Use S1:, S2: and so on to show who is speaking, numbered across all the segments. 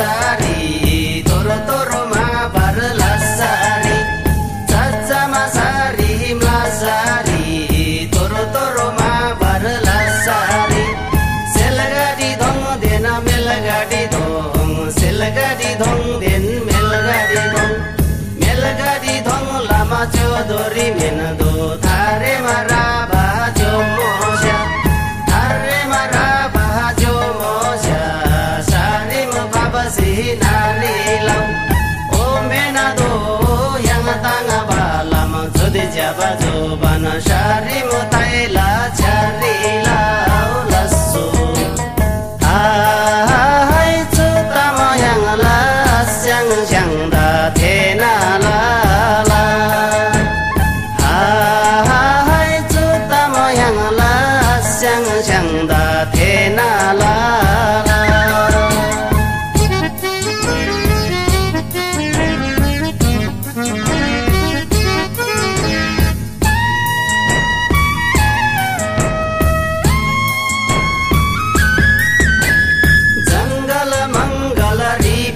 S1: साडी तोरो तोरोमा भरला साडी चाचामा साडी हिमला साडी तोरो देन मेलगाडी धङ सेलगाडी धङ लामा मेन दो বানাস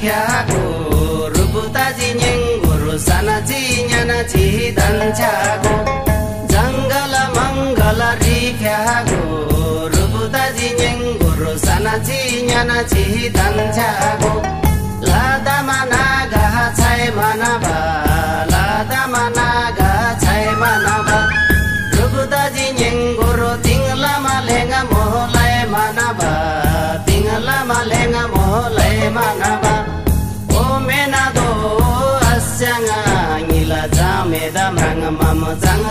S1: रिफ्याको रुपुताजी न्याङ्गुरु सानाची न्यानाची धन्छाको जङ्गल मङ्गल रिफ्याको रुपुताजी न्याङ्गुरु सानाची न्यानाची धन्छाको जामे दामराङ माम जाङ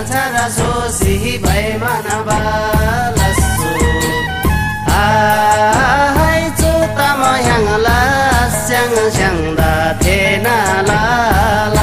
S1: भए मनाबा लस्सु आहाई चोता मयाङ ला स्याङ स्याङ दा ला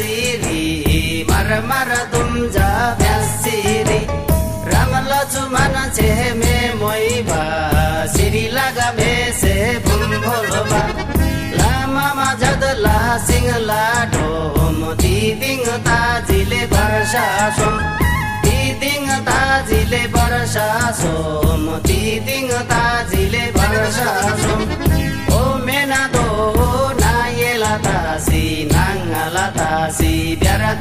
S1: सिरी मर मर दुम्जा भ्यासिरी। राम लचुमन छेमे मोइबा सिरी लगा भेसे भुम भोलोबा लामामा जदला सिंहला ढोम दिदिङ ताजिले वर्षा सोम। दिदिङ ताजिले वर्षा सोम दिदिङ ताजिले वर्षा सोम।